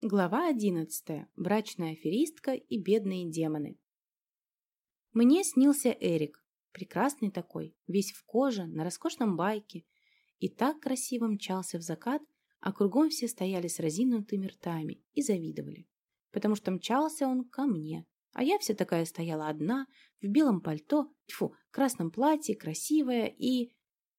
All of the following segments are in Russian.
Глава одиннадцатая. Брачная аферистка и бедные демоны. Мне снился Эрик. Прекрасный такой, весь в коже, на роскошном байке. И так красиво мчался в закат, а кругом все стояли с разинутыми ртами и завидовали. Потому что мчался он ко мне. А я вся такая стояла одна, в белом пальто, тьфу, красном платье, красивая и...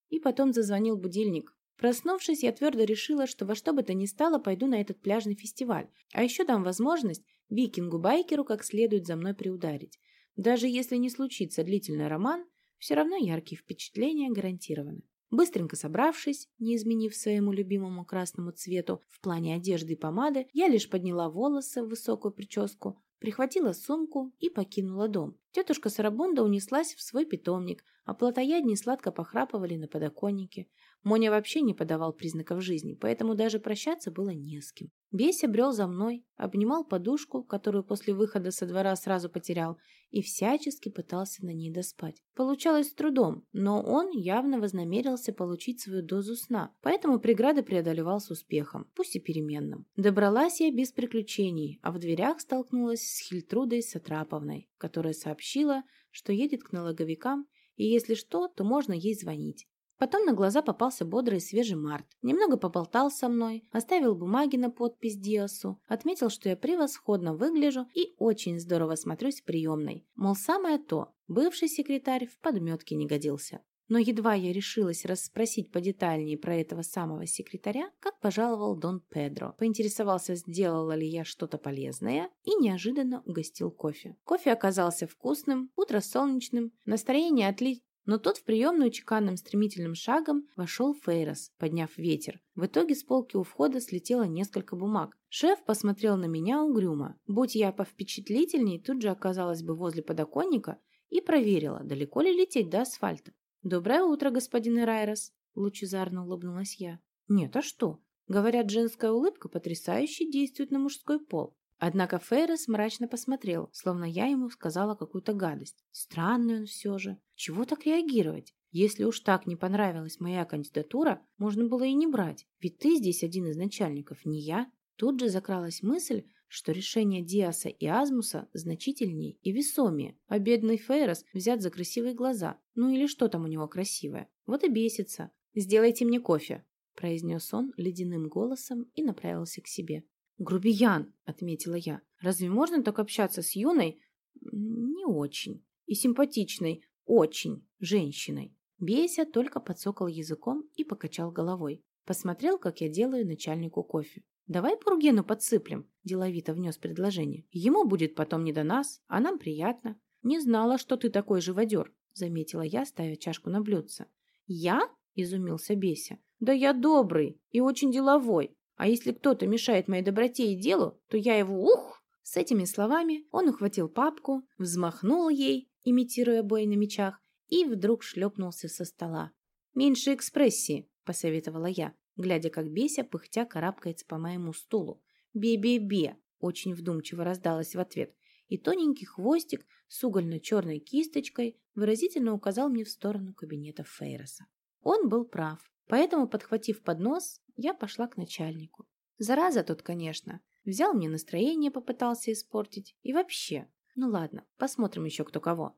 И потом зазвонил будильник. Проснувшись, я твердо решила, что во что бы то ни стало пойду на этот пляжный фестиваль, а еще дам возможность викингу-байкеру как следует за мной приударить. Даже если не случится длительный роман, все равно яркие впечатления гарантированы. Быстренько собравшись, не изменив своему любимому красному цвету в плане одежды и помады, я лишь подняла волосы в высокую прическу, прихватила сумку и покинула дом. Тетушка Сарабунда унеслась в свой питомник, а плотоядни сладко похрапывали на подоконнике. Моня вообще не подавал признаков жизни, поэтому даже прощаться было не с кем. Беся брел за мной, обнимал подушку, которую после выхода со двора сразу потерял, и всячески пытался на ней доспать. Получалось с трудом, но он явно вознамерился получить свою дозу сна, поэтому преграды преодолевал с успехом, пусть и переменным. Добралась я без приключений, а в дверях столкнулась с Хильтрудой Сатраповной, которая сообщила, что едет к налоговикам, и если что, то можно ей звонить. Потом на глаза попался бодрый и свежий Март. Немного поболтал со мной, оставил бумаги на подпись Диасу, отметил, что я превосходно выгляжу и очень здорово смотрюсь в приемной. Мол, самое то, бывший секретарь в подметке не годился. Но едва я решилась расспросить подетальнее про этого самого секретаря, как пожаловал Дон Педро. Поинтересовался, сделала ли я что-то полезное, и неожиданно угостил кофе. Кофе оказался вкусным, утро солнечным, настроение отли... Но тут в приемную чеканным стремительным шагом вошел Фейрос, подняв ветер. В итоге с полки у входа слетело несколько бумаг. Шеф посмотрел на меня угрюмо. Будь я повпечатлительней, тут же оказалась бы возле подоконника и проверила, далеко ли лететь до асфальта. «Доброе утро, господин Ирайрос!» – лучезарно улыбнулась я. «Нет, а что? Говорят, женская улыбка потрясающе действует на мужской пол. Однако Фейрес мрачно посмотрел, словно я ему сказала какую-то гадость. Странный он все же. Чего так реагировать? Если уж так не понравилась моя кандидатура, можно было и не брать. Ведь ты здесь один из начальников, не я. Тут же закралась мысль, что решение Диаса и Азмуса значительнее и весомее, а бедный Фейрос взят за красивые глаза. Ну или что там у него красивое. Вот и бесится. «Сделайте мне кофе», – произнес он ледяным голосом и направился к себе. «Грубиян», — отметила я. «Разве можно так общаться с юной?» «Не очень. И симпатичной, очень, женщиной». Беся только подсокал языком и покачал головой. Посмотрел, как я делаю начальнику кофе. «Давай Пургену подсыплем», – деловито внес предложение. «Ему будет потом не до нас, а нам приятно». «Не знала, что ты такой живодер», – заметила я, ставя чашку на блюдце. «Я?» – изумился Беся. «Да я добрый и очень деловой. А если кто-то мешает моей доброте и делу, то я его ух!» С этими словами он ухватил папку, взмахнул ей, имитируя бой на мечах, и вдруг шлепнулся со стола. «Меньше экспрессии», – посоветовала я, глядя, как Беся пыхтя карабкается по моему стулу. «Бе-бе-бе!» – очень вдумчиво раздалось в ответ, и тоненький хвостик с угольно-черной кисточкой выразительно указал мне в сторону кабинета Фейроса. Он был прав. Поэтому, подхватив поднос, я пошла к начальнику. Зараза тут, конечно. Взял мне настроение, попытался испортить. И вообще. Ну ладно, посмотрим еще кто кого.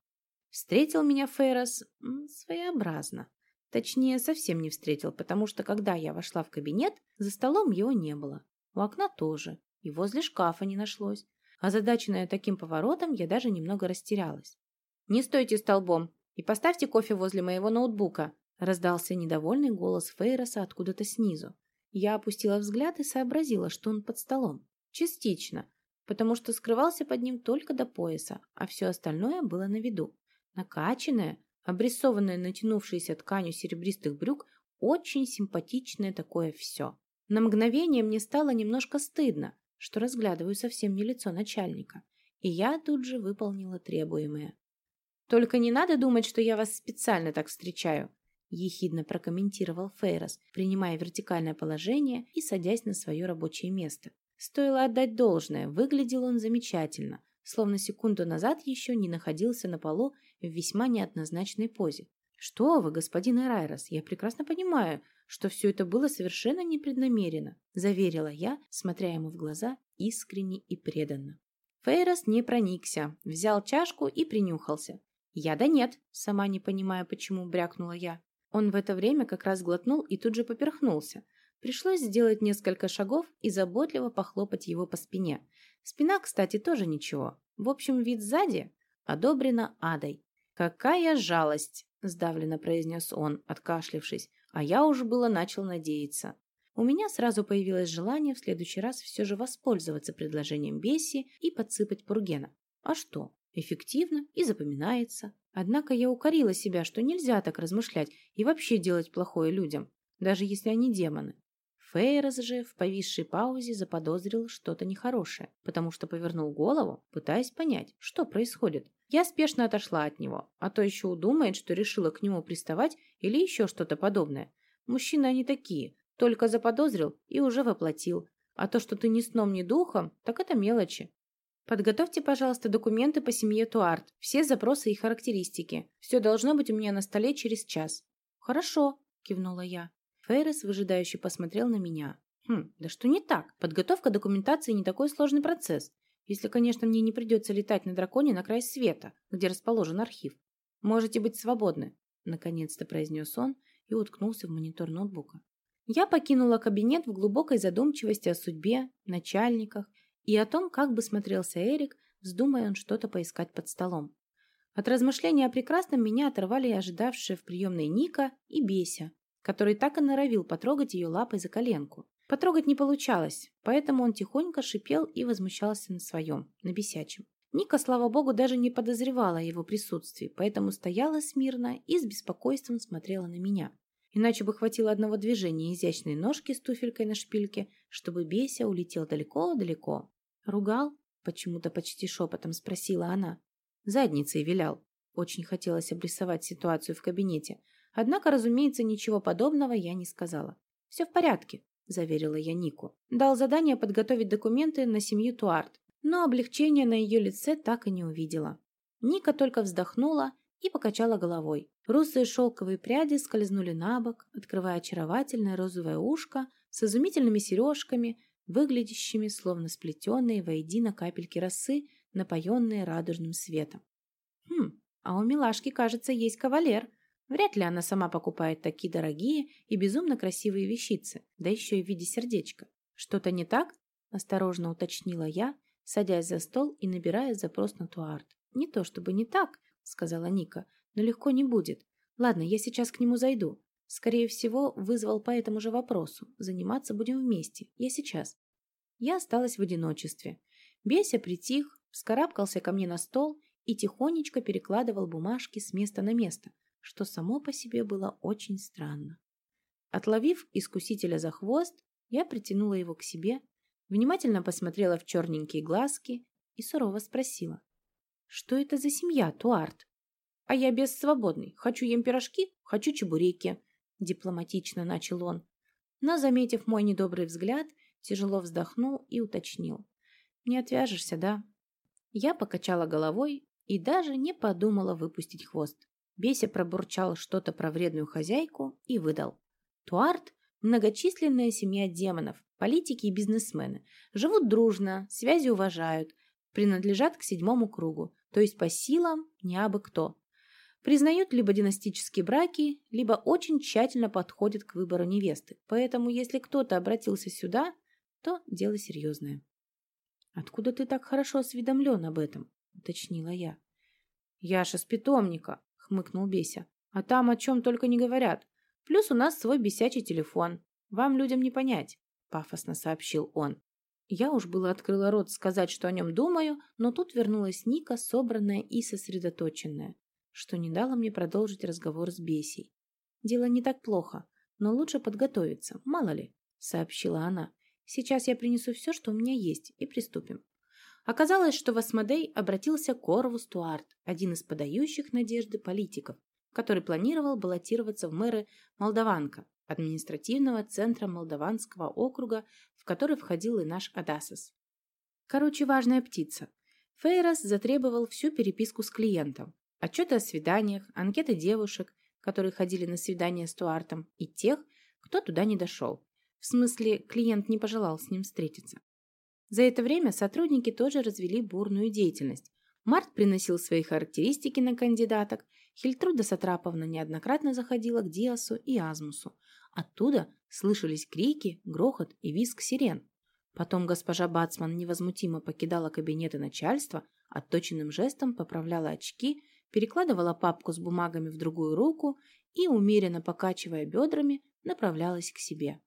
Встретил меня Фейрос своеобразно. Точнее, совсем не встретил, потому что, когда я вошла в кабинет, за столом его не было. У окна тоже. И возле шкафа не нашлось. Озадаченная таким поворотом, я даже немного растерялась. «Не стойте столбом и поставьте кофе возле моего ноутбука», Раздался недовольный голос Фейроса откуда-то снизу. Я опустила взгляд и сообразила, что он под столом. Частично, потому что скрывался под ним только до пояса, а все остальное было на виду. Накачанное, обрисованное натянувшейся тканью серебристых брюк, очень симпатичное такое все. На мгновение мне стало немножко стыдно, что разглядываю совсем не лицо начальника, и я тут же выполнила требуемое. «Только не надо думать, что я вас специально так встречаю», ехидно прокомментировал Фейрос, принимая вертикальное положение и садясь на свое рабочее место. Стоило отдать должное, выглядел он замечательно, словно секунду назад еще не находился на полу в весьма неоднозначной позе. «Что вы, господин Эрайрос, я прекрасно понимаю, что все это было совершенно непреднамеренно, заверила я, смотря ему в глаза искренне и преданно. Фейрос не проникся, взял чашку и принюхался. «Я да нет», сама не понимая, почему брякнула я. Он в это время как раз глотнул и тут же поперхнулся. Пришлось сделать несколько шагов и заботливо похлопать его по спине. Спина, кстати, тоже ничего. В общем, вид сзади одобрено адой. «Какая жалость!» – сдавленно произнес он, откашлившись, а я уже было начал надеяться. У меня сразу появилось желание в следующий раз все же воспользоваться предложением Бесси и подсыпать Пургена. А что? Эффективно и запоминается. Однако я укорила себя, что нельзя так размышлять и вообще делать плохое людям, даже если они демоны. Фейрос же в повисшей паузе заподозрил что-то нехорошее, потому что повернул голову, пытаясь понять, что происходит. Я спешно отошла от него, а то еще удумает, что решила к нему приставать или еще что-то подобное. Мужчины они такие, только заподозрил и уже воплотил. А то, что ты ни сном, ни духом, так это мелочи. Подготовьте, пожалуйста, документы по семье Туарт, все запросы и характеристики. Все должно быть у меня на столе через час. Хорошо, кивнула я. Фейрес выжидающе посмотрел на меня. Хм, да что не так? Подготовка документации не такой сложный процесс. Если, конечно, мне не придется летать на драконе на край света, где расположен архив. Можете быть свободны, наконец-то произнес он и уткнулся в монитор ноутбука. Я покинула кабинет в глубокой задумчивости о судьбе, начальниках и о том, как бы смотрелся Эрик, вздумая он что-то поискать под столом. От размышления о прекрасном меня оторвали ожидавшие в приемной Ника и Беся, который так и норовил потрогать ее лапой за коленку. Потрогать не получалось, поэтому он тихонько шипел и возмущался на своем, на бесячем. Ника, слава богу, даже не подозревала о его присутствии, поэтому стояла смирно и с беспокойством смотрела на меня. Иначе бы хватило одного движения изящной ножки с туфелькой на шпильке, чтобы Беся улетел далеко-далеко. «Ругал?» – почему-то почти шепотом спросила она. Задницей вилял. Очень хотелось обрисовать ситуацию в кабинете. Однако, разумеется, ничего подобного я не сказала. «Все в порядке», – заверила я Нику. Дал задание подготовить документы на семью Туарт, но облегчения на ее лице так и не увидела. Ника только вздохнула и покачала головой. Русые шелковые пряди скользнули на бок, открывая очаровательное розовое ушко с изумительными сережками, выглядящими словно сплетенные воедино капельки росы, напоенные радужным светом. Хм, а у милашки, кажется, есть кавалер. Вряд ли она сама покупает такие дорогие и безумно красивые вещицы, да еще и в виде сердечка. Что-то не так? Осторожно уточнила я, садясь за стол и набирая запрос на Туарт. Не то чтобы не так, сказала Ника, но легко не будет. Ладно, я сейчас к нему зайду. Скорее всего, вызвал по этому же вопросу. Заниматься будем вместе. Я сейчас. Я осталась в одиночестве. Беся притих, вскарабкался ко мне на стол и тихонечко перекладывал бумажки с места на место, что само по себе было очень странно. Отловив искусителя за хвост, я притянула его к себе, внимательно посмотрела в черненькие глазки и сурово спросила. «Что это за семья, Туарт?» «А я без свободный. Хочу ем пирожки, хочу чебуреки», — дипломатично начал он. Но, заметив мой недобрый взгляд, тяжело вздохнул и уточнил. «Не отвяжешься, да?» Я покачала головой и даже не подумала выпустить хвост. Беся пробурчал что-то про вредную хозяйку и выдал. Туарт – многочисленная семья демонов, политики и бизнесмены. Живут дружно, связи уважают, принадлежат к седьмому кругу, то есть по силам не абы кто. Признают либо династические браки, либо очень тщательно подходят к выбору невесты. Поэтому, если кто-то обратился сюда, то дело серьезное. «Откуда ты так хорошо осведомлен об этом?» – уточнила я. «Яша с питомника», – хмыкнул Беся. «А там о чем только не говорят. Плюс у нас свой бесячий телефон. Вам, людям, не понять», – пафосно сообщил он. Я уж было открыла рот сказать, что о нем думаю, но тут вернулась Ника, собранная и сосредоточенная, что не дало мне продолжить разговор с Бесей. «Дело не так плохо, но лучше подготовиться, мало ли», — сообщила она. «Сейчас я принесу все, что у меня есть, и приступим». Оказалось, что в Асмодей обратился Корвус Туарт, один из подающих надежды политиков, который планировал баллотироваться в мэры Молдаванка, административного центра Молдаванского округа, в который входил и наш Адасос. Короче, важная птица. Фейрос затребовал всю переписку с клиентом, отчеты о свиданиях, анкеты девушек, которые ходили на свидания с Туартом, и тех, кто туда не дошел. В смысле, клиент не пожелал с ним встретиться. За это время сотрудники тоже развели бурную деятельность. Март приносил свои характеристики на кандидаток, Хильтруда Сатраповна неоднократно заходила к Диасу и Азмусу. Оттуда слышались крики, грохот и визг сирен. Потом госпожа Бацман невозмутимо покидала кабинеты начальства, отточенным жестом поправляла очки, перекладывала папку с бумагами в другую руку и, умеренно покачивая бедрами, направлялась к себе.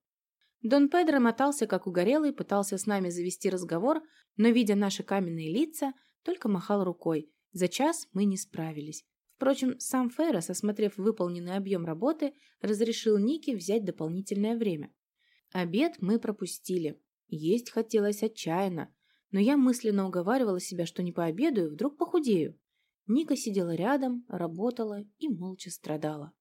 Дон Педро мотался, как угорелый, пытался с нами завести разговор, но, видя наши каменные лица, только махал рукой. За час мы не справились. Впрочем, сам Феррес, осмотрев выполненный объем работы, разрешил Нике взять дополнительное время. Обед мы пропустили. Есть хотелось отчаянно, но я мысленно уговаривала себя, что не пообедаю, вдруг похудею. Ника сидела рядом, работала и молча страдала.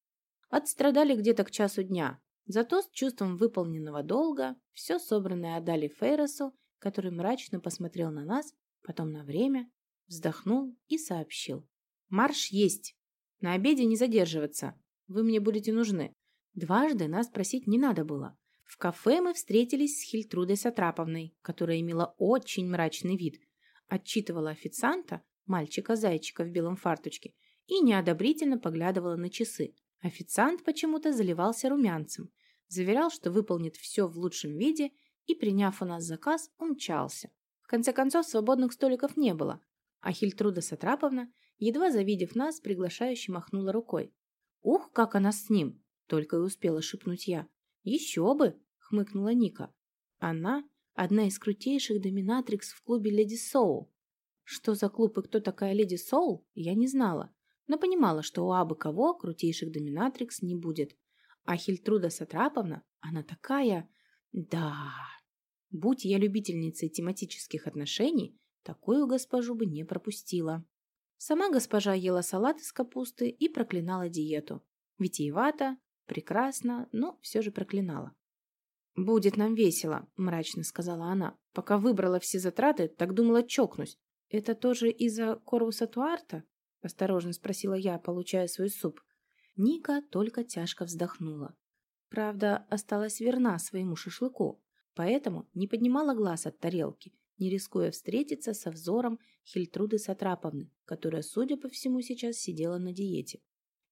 Отстрадали где-то к часу дня, зато с чувством выполненного долга все собранное отдали Фейросу, который мрачно посмотрел на нас, потом на время, вздохнул и сообщил. «Марш есть! На обеде не задерживаться. Вы мне будете нужны». Дважды нас просить не надо было. В кафе мы встретились с Хильтрудой Сатраповной, которая имела очень мрачный вид, отчитывала официанта, мальчика-зайчика в белом фарточке, и неодобрительно поглядывала на часы. Официант почему-то заливался румянцем, заверял, что выполнит все в лучшем виде и, приняв у нас заказ, умчался. В конце концов, свободных столиков не было, а Хильтруда Сатраповна, едва завидев нас, приглашающе махнула рукой. «Ух, как она с ним!» — только и успела шепнуть я. «Еще бы!» — хмыкнула Ника. «Она — одна из крутейших доминатрикс в клубе Леди Соул. Что за клуб и кто такая Леди Соул, я не знала, но понимала, что у абы кого крутейших доминатрикс не будет. А Хильтруда Сатраповна, она такая... Да... Будь я любительницей тематических отношений, такую госпожу бы не пропустила. Сама госпожа ела салат из капусты и проклинала диету. Витиевато, прекрасно, но все же проклинала. «Будет нам весело», — мрачно сказала она. «Пока выбрала все затраты, так думала чокнусь. «Это тоже из-за Корвуса Туарта?» – осторожно спросила я, получая свой суп. Ника только тяжко вздохнула. Правда, осталась верна своему шашлыку, поэтому не поднимала глаз от тарелки, не рискуя встретиться со взором Хильтруды Сатраповны, которая, судя по всему, сейчас сидела на диете.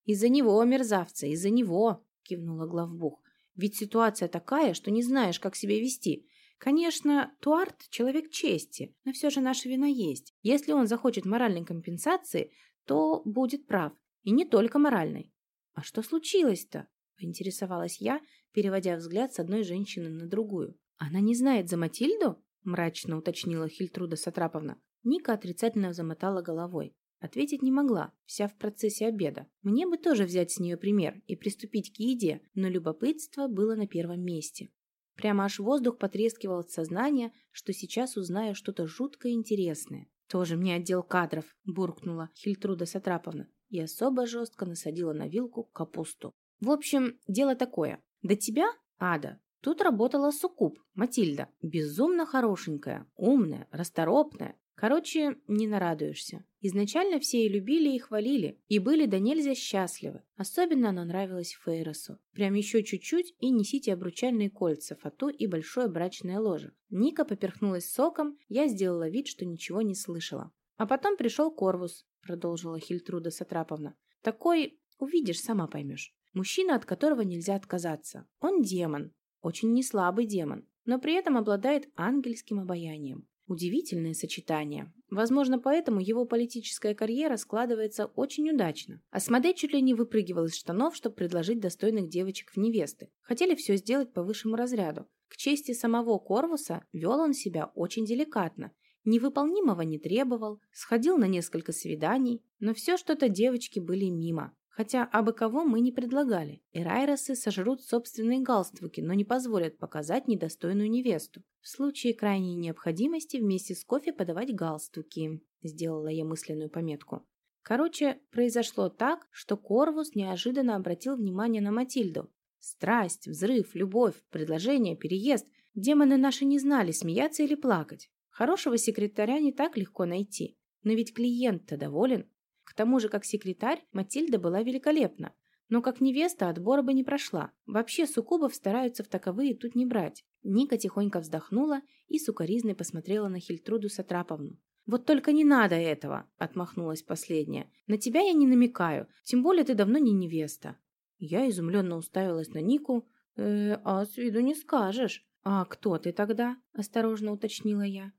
«Из-за него, мерзавца, из-за него!» – кивнула главбух. «Ведь ситуация такая, что не знаешь, как себя вести. Конечно, Туарт – человек чести, но все же наша вина есть. Если он захочет моральной компенсации, то будет прав. И не только моральной. А что случилось-то? Поинтересовалась я, переводя взгляд с одной женщины на другую. Она не знает за Матильду? Мрачно уточнила Хильтруда Сатраповна. Ника отрицательно замотала головой. Ответить не могла, вся в процессе обеда. Мне бы тоже взять с нее пример и приступить к еде, но любопытство было на первом месте. Прямо аж воздух потрескивал от сознания, что сейчас узнаю что-то жутко интересное. «Тоже мне отдел кадров», – буркнула Хильтруда Сатраповна и особо жестко насадила на вилку капусту. «В общем, дело такое. До тебя, Ада, тут работала Сукуб, Матильда. Безумно хорошенькая, умная, расторопная, Короче, не нарадуешься. Изначально все и любили, и хвалили, и были до нельзя счастливы. Особенно она нравилась Фейросу. Прям еще чуть-чуть и несите обручальные кольца, фату и большое брачное ложе. Ника поперхнулась соком, я сделала вид, что ничего не слышала. А потом пришел Корвус, продолжила Хильтруда Сатраповна. Такой, увидишь, сама поймешь. Мужчина, от которого нельзя отказаться. Он демон, очень неслабый демон, но при этом обладает ангельским обаянием. Удивительное сочетание. Возможно, поэтому его политическая карьера складывается очень удачно. Асмодей чуть ли не выпрыгивал из штанов, чтобы предложить достойных девочек в невесты. Хотели все сделать по высшему разряду. К чести самого Корвуса вел он себя очень деликатно. Невыполнимого не требовал, сходил на несколько свиданий, но все что-то девочки были мимо. Хотя абы кого мы не предлагали. Эрайросы сожрут собственные галстуки, но не позволят показать недостойную невесту. В случае крайней необходимости вместе с кофе подавать галстуки. Сделала я мысленную пометку. Короче, произошло так, что Корвус неожиданно обратил внимание на Матильду. Страсть, взрыв, любовь, предложение, переезд. Демоны наши не знали, смеяться или плакать. Хорошего секретаря не так легко найти. Но ведь клиент-то доволен. К тому же, как секретарь, Матильда была великолепна. Но как невеста отбора бы не прошла. Вообще суккубов стараются в таковые тут не брать. Ника тихонько вздохнула и сукоризной посмотрела на Хильтруду Сатраповну. «Вот только не надо этого!» – отмахнулась последняя. «На тебя я не намекаю, тем более ты давно не невеста». Я изумленно уставилась на Нику. «Э, а с виду не скажешь». «А кто ты тогда?» – осторожно уточнила я.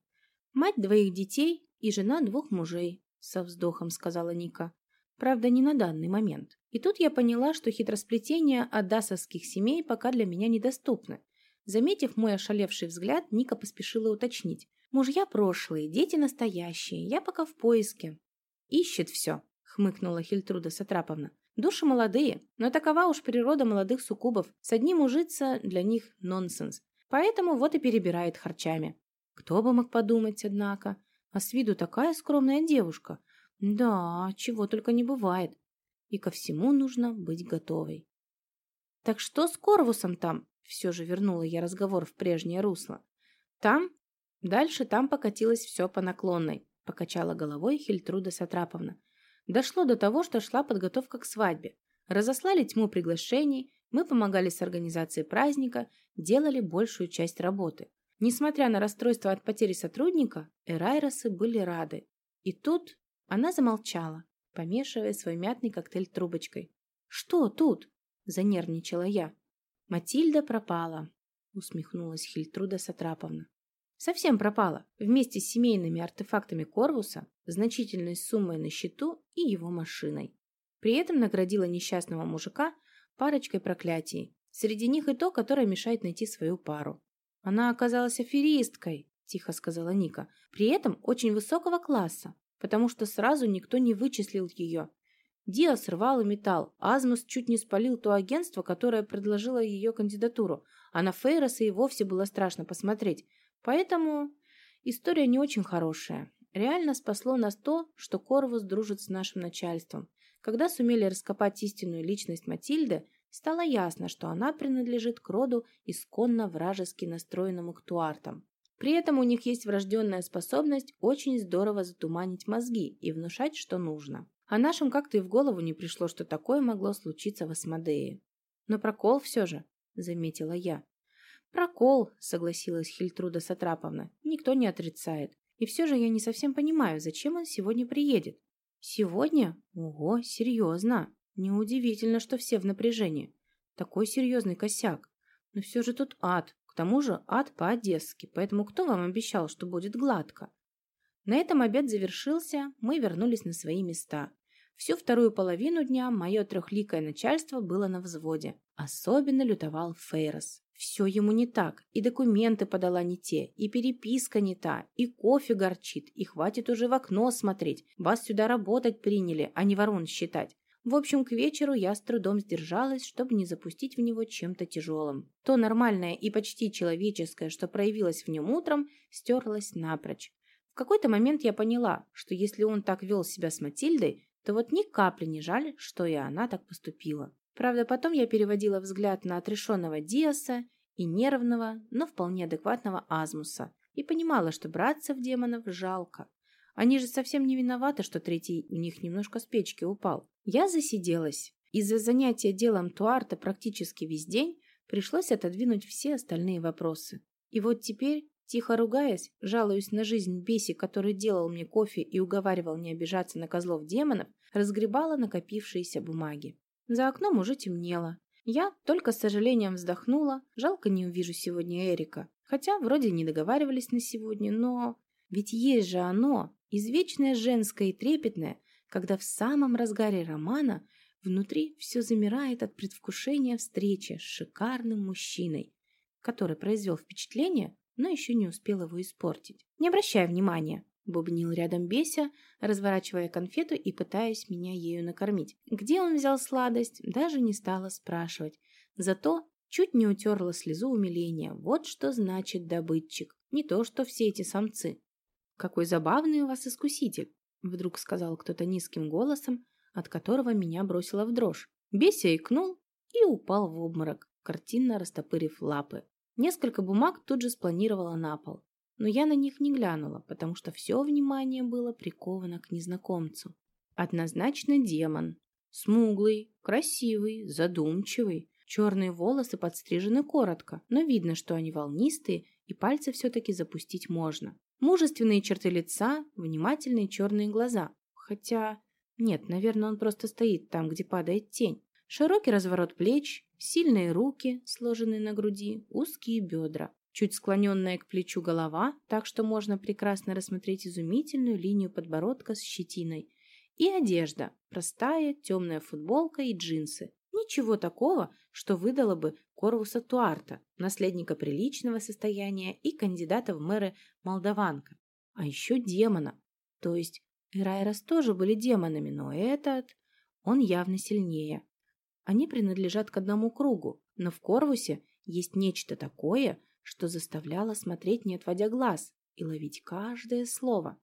«Мать двоих детей и жена двух мужей», – со вздохом сказала Ника. Правда, не на данный момент. И тут я поняла, что хитросплетения адасовских семей пока для меня недоступны. Заметив мой ошалевший взгляд, Ника поспешила уточнить. «Мужья прошлые, дети настоящие, я пока в поиске». «Ищет все», — хмыкнула Хильтруда Сатраповна. «Души молодые, но такова уж природа молодых суккубов. С одним ужиться для них нонсенс. Поэтому вот и перебирает харчами». Кто бы мог подумать, однако. А с виду такая скромная девушка — да, чего только не бывает. И ко всему нужно быть готовой. Так что с Корвусом там? Все же вернула я разговор в прежнее русло. Там? Дальше там покатилось все по наклонной, покачала головой Хильтруда Сатраповна. Дошло до того, что шла подготовка к свадьбе. Разослали тьму приглашений, мы помогали с организацией праздника, делали большую часть работы. Несмотря на расстройство от потери сотрудника, эрайросы были рады. И тут она замолчала, помешивая свой мятный коктейль трубочкой. «Что тут?» – занервничала я. «Матильда пропала», – усмехнулась Хильтруда Сатраповна. «Совсем пропала, вместе с семейными артефактами Корвуса, значительной суммой на счету и его машиной. При этом наградила несчастного мужика парочкой проклятий, среди них и то, которое мешает найти свою пару. Она оказалась аферисткой, тихо сказала Ника, при этом очень высокого класса, потому что сразу никто не вычислил ее. Диас рвал и металл. Азмус чуть не спалил то агентство, которое предложило ее кандидатуру, а на Фейроса и вовсе было страшно посмотреть. Поэтому история не очень хорошая. Реально спасло нас то, что Корвус дружит с нашим начальством. Когда сумели раскопать истинную личность Матильды, стало ясно, что она принадлежит к роду исконно вражески настроенному к туартам. При этом у них есть врожденная способность очень здорово затуманить мозги и внушать, что нужно. А нашим как-то и в голову не пришло, что такое могло случиться в Асмодее. Но прокол все же, заметила я. Прокол, согласилась Хильтруда Сатраповна, никто не отрицает. И все же я не совсем понимаю, зачем он сегодня приедет. Сегодня? Ого, серьезно. Неудивительно, что все в напряжении. Такой серьезный косяк. Но все же тут ад, к тому же ад по-одесски, поэтому кто вам обещал, что будет гладко? На этом обед завершился, мы вернулись на свои места. Всю вторую половину дня мое трехликое начальство было на взводе. Особенно лютовал Фейрос. Все ему не так, и документы подала не те, и переписка не та, и кофе горчит, и хватит уже в окно смотреть. Вас сюда работать приняли, а не ворон считать. В общем, к вечеру я с трудом сдержалась, чтобы не запустить в него чем-то тяжелым. То нормальное и почти человеческое, что проявилось в нем утром, стерлось напрочь. В какой-то момент я поняла, что если он так вел себя с Матильдой, то вот ни капли не жаль, что и она так поступила. Правда, потом я переводила взгляд на отрешенного Диаса и нервного, но вполне адекватного Азмуса и понимала, что братцев демонов жалко. Они же совсем не виноваты, что третий у них немножко с печки упал. Я засиделась. Из-за занятия делом Туарта практически весь день пришлось отодвинуть все остальные вопросы. И вот теперь, тихо ругаясь, жалуюсь на жизнь Беси, который делал мне кофе и уговаривал не обижаться на козлов демонов, разгребала накопившиеся бумаги. За окном уже темнело. Я только с сожалением вздохнула. Жалко не увижу сегодня Эрика. Хотя вроде не договаривались на сегодня, но... Ведь есть же оно, извечное женское и трепетное, когда в самом разгаре романа внутри все замирает от предвкушения встречи с шикарным мужчиной, который произвел впечатление, но еще не успел его испортить. «Не обращай внимания», — бубнил рядом Беся, разворачивая конфету и пытаясь меня ею накормить. Где он взял сладость, даже не стала спрашивать. Зато чуть не утерла слезу умиления. Вот что значит добытчик. Не то, что все эти самцы. «Какой забавный у вас искуситель!» Вдруг сказал кто-то низким голосом, от которого меня бросило в дрожь. Беся икнул и упал в обморок, картинно растопырив лапы. Несколько бумаг тут же спланировала на пол, но я на них не глянула, потому что все внимание было приковано к незнакомцу. Однозначно демон. Смуглый, красивый, задумчивый. Черные волосы подстрижены коротко, но видно, что они волнистые, и пальцы все-таки запустить можно. Мужественные черты лица, внимательные черные глаза. Хотя... Нет, наверное, он просто стоит там, где падает тень. Широкий разворот плеч, сильные руки, сложенные на груди, узкие бедра. Чуть склоненная к плечу голова, так что можно прекрасно рассмотреть изумительную линию подбородка с щетиной. И одежда. Простая, темная футболка и джинсы. Ничего такого, что выдало бы Корвуса Туарта, наследника приличного состояния и кандидата в мэры Молдаванка. А еще демона. То есть Эрайрос тоже были демонами, но этот... Он явно сильнее. Они принадлежат к одному кругу, но в Корвусе есть нечто такое, что заставляло смотреть, не отводя глаз, и ловить каждое слово.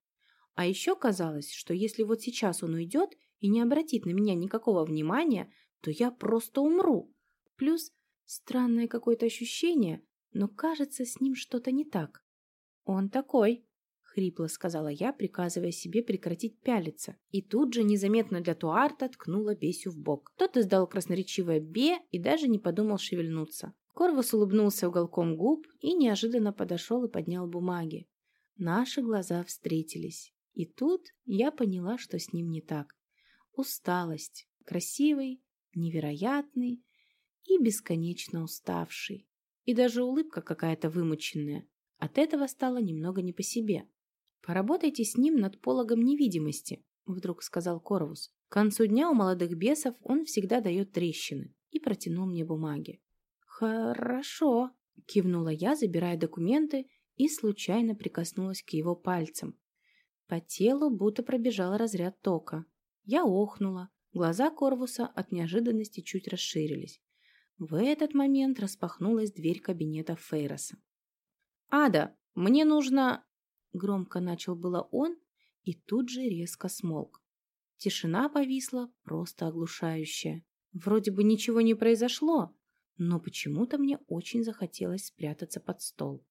А еще казалось, что если вот сейчас он уйдет и не обратит на меня никакого внимания, то я просто умру. Плюс странное какое-то ощущение, но кажется, с ним что-то не так. Он такой, хрипло сказала я, приказывая себе прекратить пялиться. И тут же незаметно для Туарта ткнула Бесю в бок. Тот издал красноречивое «бе» и даже не подумал шевельнуться. Корвус улыбнулся уголком губ и неожиданно подошел и поднял бумаги. Наши глаза встретились. И тут я поняла, что с ним не так. Усталость. Красивый, невероятный и бесконечно уставший. И даже улыбка какая-то вымученная. От этого стало немного не по себе. «Поработайте с ним над пологом невидимости», — вдруг сказал Корвус. К концу дня у молодых бесов он всегда дает трещины и протянул мне бумаги. «Хорошо», — кивнула я, забирая документы и случайно прикоснулась к его пальцам. По телу будто пробежал разряд тока. Я охнула, Глаза Корвуса от неожиданности чуть расширились. В этот момент распахнулась дверь кабинета Фейроса. «Ада, мне нужно...» Громко начал было он и тут же резко смолк. Тишина повисла, просто оглушающая. Вроде бы ничего не произошло, но почему-то мне очень захотелось спрятаться под стол.